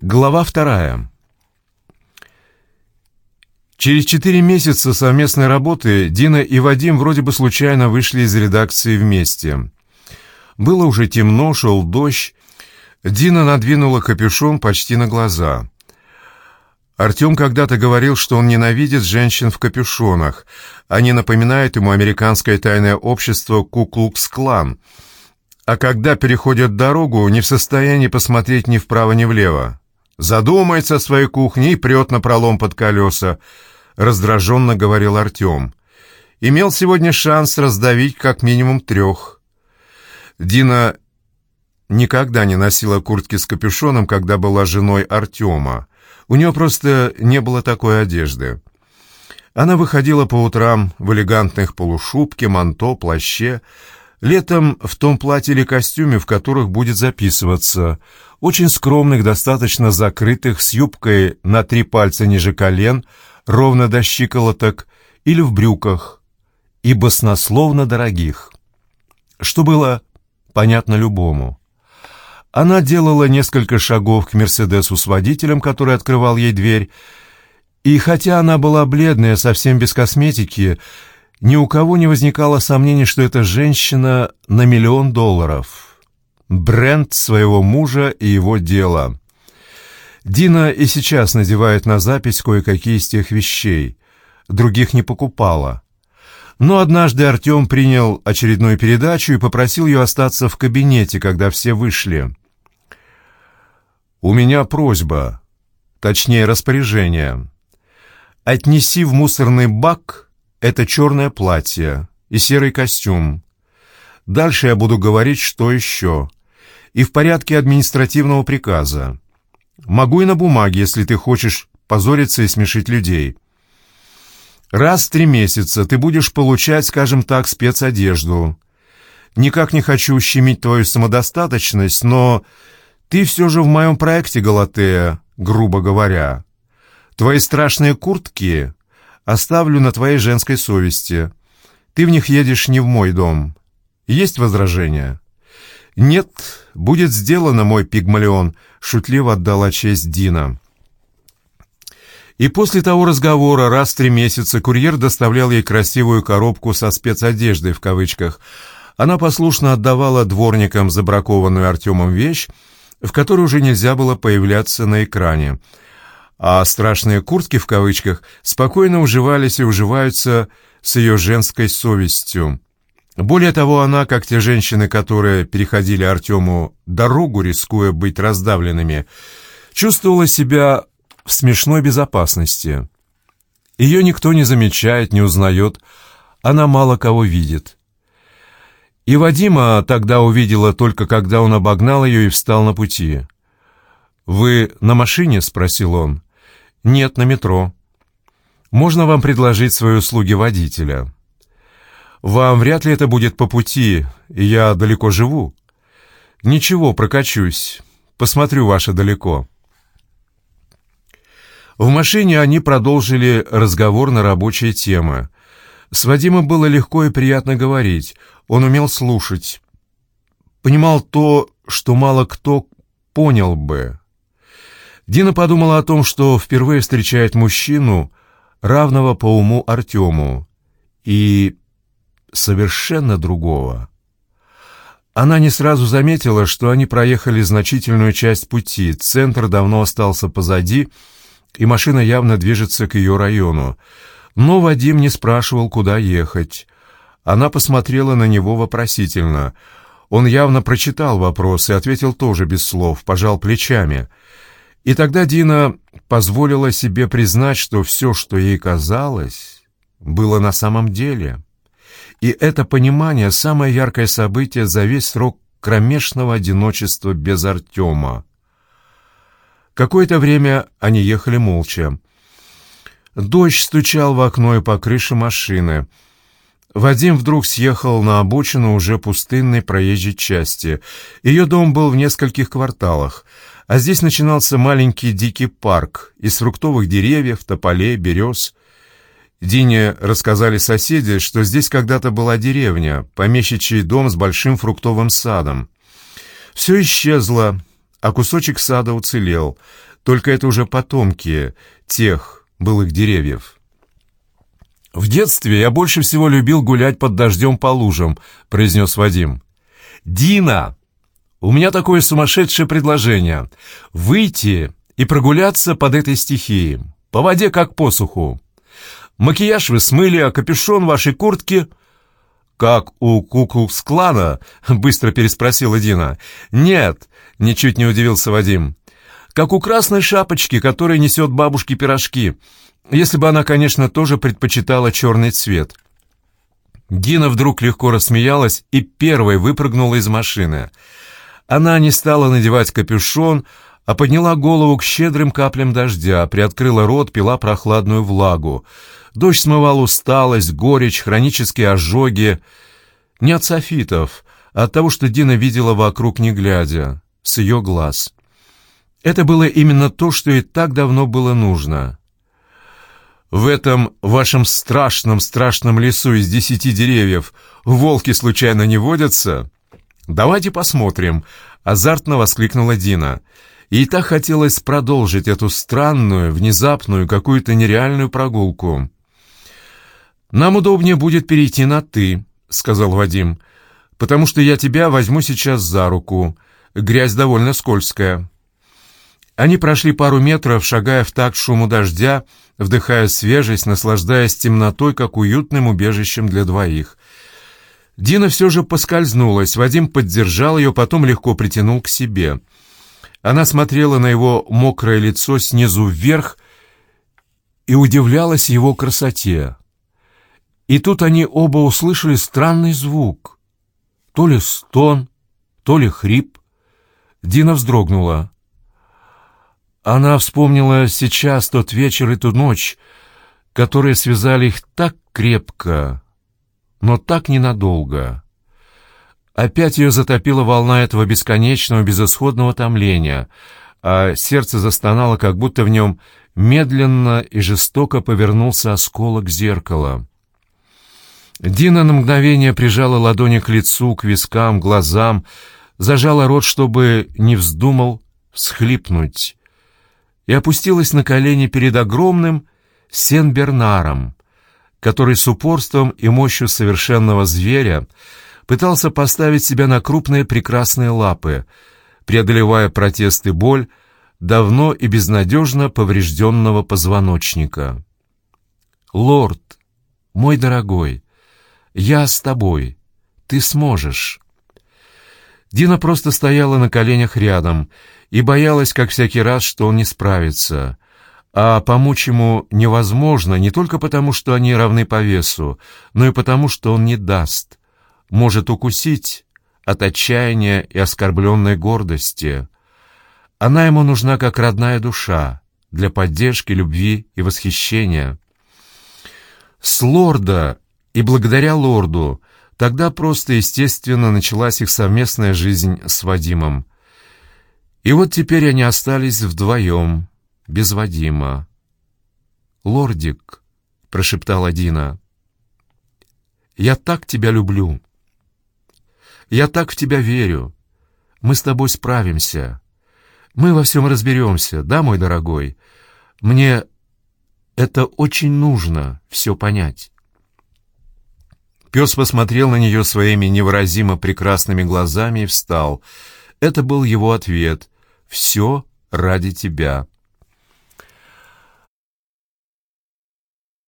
Глава вторая. Через четыре месяца совместной работы Дина и Вадим вроде бы случайно вышли из редакции вместе. Было уже темно, шел дождь. Дина надвинула капюшон почти на глаза. Артем когда-то говорил, что он ненавидит женщин в капюшонах. Они напоминают ему американское тайное общество Ку-Клукс-Клан. А когда переходят дорогу, не в состоянии посмотреть ни вправо, ни влево. Задумается о своей кухне и прет на пролом под колеса, раздраженно говорил Артем. Имел сегодня шанс раздавить как минимум трех. Дина никогда не носила куртки с капюшоном, когда была женой Артема. У нее просто не было такой одежды. Она выходила по утрам в элегантных полушубке, манто, плаще, летом в том платье или костюме, в которых будет записываться – очень скромных, достаточно закрытых, с юбкой на три пальца ниже колен, ровно до щиколоток, или в брюках, и баснословно дорогих. Что было понятно любому. Она делала несколько шагов к «Мерседесу» с водителем, который открывал ей дверь, и хотя она была бледная, совсем без косметики, ни у кого не возникало сомнений, что эта женщина на миллион долларов — бренд своего мужа и его дела. Дина и сейчас надевает на запись кое-какие из тех вещей. Других не покупала. Но однажды Артем принял очередную передачу и попросил ее остаться в кабинете, когда все вышли. «У меня просьба, точнее распоряжение. Отнеси в мусорный бак это черное платье и серый костюм. Дальше я буду говорить, что еще и в порядке административного приказа. Могу и на бумаге, если ты хочешь позориться и смешить людей. Раз в три месяца ты будешь получать, скажем так, спецодежду. Никак не хочу ущемить твою самодостаточность, но ты все же в моем проекте, Галатея, грубо говоря. Твои страшные куртки оставлю на твоей женской совести. Ты в них едешь не в мой дом. Есть возражения?» «Нет, будет сделано, мой пигмалион», — шутливо отдала честь Дина. И после того разговора раз в три месяца курьер доставлял ей красивую коробку со спецодеждой в кавычках. Она послушно отдавала дворникам забракованную Артемом вещь, в которой уже нельзя было появляться на экране. А страшные куртки в кавычках спокойно уживались и уживаются с ее женской совестью. Более того, она, как те женщины, которые переходили Артему дорогу, рискуя быть раздавленными, чувствовала себя в смешной безопасности. Ее никто не замечает, не узнает, она мало кого видит. И Вадима тогда увидела только когда он обогнал ее и встал на пути. «Вы на машине?» — спросил он. «Нет, на метро. Можно вам предложить свои услуги водителя?» Вам вряд ли это будет по пути, и я далеко живу. Ничего, прокачусь. Посмотрю ваше далеко. В машине они продолжили разговор на рабочие темы. С Вадимом было легко и приятно говорить. Он умел слушать. Понимал то, что мало кто понял бы. Дина подумала о том, что впервые встречает мужчину, равного по уму Артему, и совершенно другого. Она не сразу заметила, что они проехали значительную часть пути, центр давно остался позади, и машина явно движется к ее району. Но Вадим не спрашивал, куда ехать. Она посмотрела на него вопросительно. Он явно прочитал вопрос и ответил тоже без слов, пожал плечами. И тогда Дина позволила себе признать, что все, что ей казалось, было на самом деле — и это понимание — самое яркое событие за весь срок кромешного одиночества без Артема. Какое-то время они ехали молча. Дождь стучал в окно и по крыше машины. Вадим вдруг съехал на обочину уже пустынной проезжей части. Ее дом был в нескольких кварталах, а здесь начинался маленький дикий парк из фруктовых деревьев, тополей, берез. Дине рассказали соседи, что здесь когда-то была деревня, помещичий дом с большим фруктовым садом. Все исчезло, а кусочек сада уцелел. Только это уже потомки тех былых деревьев. «В детстве я больше всего любил гулять под дождем по лужам», — произнес Вадим. «Дина, у меня такое сумасшедшее предложение. Выйти и прогуляться под этой стихией. По воде, как по суху. Макияж вы смыли, а капюшон вашей куртки...» «Как у Куклукс-клана?» — быстро переспросила Дина. «Нет», — ничуть не удивился Вадим. «Как у красной шапочки, которая несет бабушке пирожки. Если бы она, конечно, тоже предпочитала черный цвет». Дина вдруг легко рассмеялась и первой выпрыгнула из машины. Она не стала надевать капюшон, а подняла голову к щедрым каплям дождя, приоткрыла рот, пила прохладную влагу. Дождь смывал усталость, горечь, хронические ожоги. Не от софитов, а от того, что Дина видела вокруг, не глядя, с ее глаз. Это было именно то, что и так давно было нужно. В этом вашем страшном-страшном лесу из десяти деревьев волки случайно не водятся? Давайте посмотрим, азартно воскликнула Дина. И так хотелось продолжить эту странную, внезапную, какую-то нереальную прогулку. «Нам удобнее будет перейти на «ты», — сказал Вадим, «потому что я тебя возьму сейчас за руку. Грязь довольно скользкая». Они прошли пару метров, шагая в такт шуму дождя, вдыхая свежесть, наслаждаясь темнотой, как уютным убежищем для двоих. Дина все же поскользнулась, Вадим поддержал ее, потом легко притянул к себе. Она смотрела на его мокрое лицо снизу вверх и удивлялась его красоте. И тут они оба услышали странный звук. То ли стон, то ли хрип. Дина вздрогнула. Она вспомнила сейчас тот вечер и ту ночь, которые связали их так крепко, но так ненадолго. Опять ее затопила волна этого бесконечного, безысходного томления, а сердце застонало, как будто в нем медленно и жестоко повернулся осколок зеркала. Дина на мгновение прижала ладони к лицу, к вискам, глазам, зажала рот, чтобы не вздумал всхлипнуть, и опустилась на колени перед огромным Сен-Бернаром, который с упорством и мощью совершенного зверя пытался поставить себя на крупные прекрасные лапы, преодолевая протест и боль давно и безнадежно поврежденного позвоночника. «Лорд, мой дорогой!» Я с тобой. Ты сможешь». Дина просто стояла на коленях рядом и боялась, как всякий раз, что он не справится. А помочь ему невозможно не только потому, что они равны по весу, но и потому, что он не даст. Может укусить от отчаяния и оскорбленной гордости. Она ему нужна как родная душа, для поддержки, любви и восхищения. С лорда и благодаря лорду тогда просто естественно началась их совместная жизнь с Вадимом. И вот теперь они остались вдвоем, без Вадима. «Лордик», — прошептала Дина, — «я так тебя люблю. Я так в тебя верю. Мы с тобой справимся. Мы во всем разберемся, да, мой дорогой? Мне это очень нужно все понять». Пес посмотрел на нее своими невыразимо прекрасными глазами и встал. Это был его ответ. «Все ради тебя».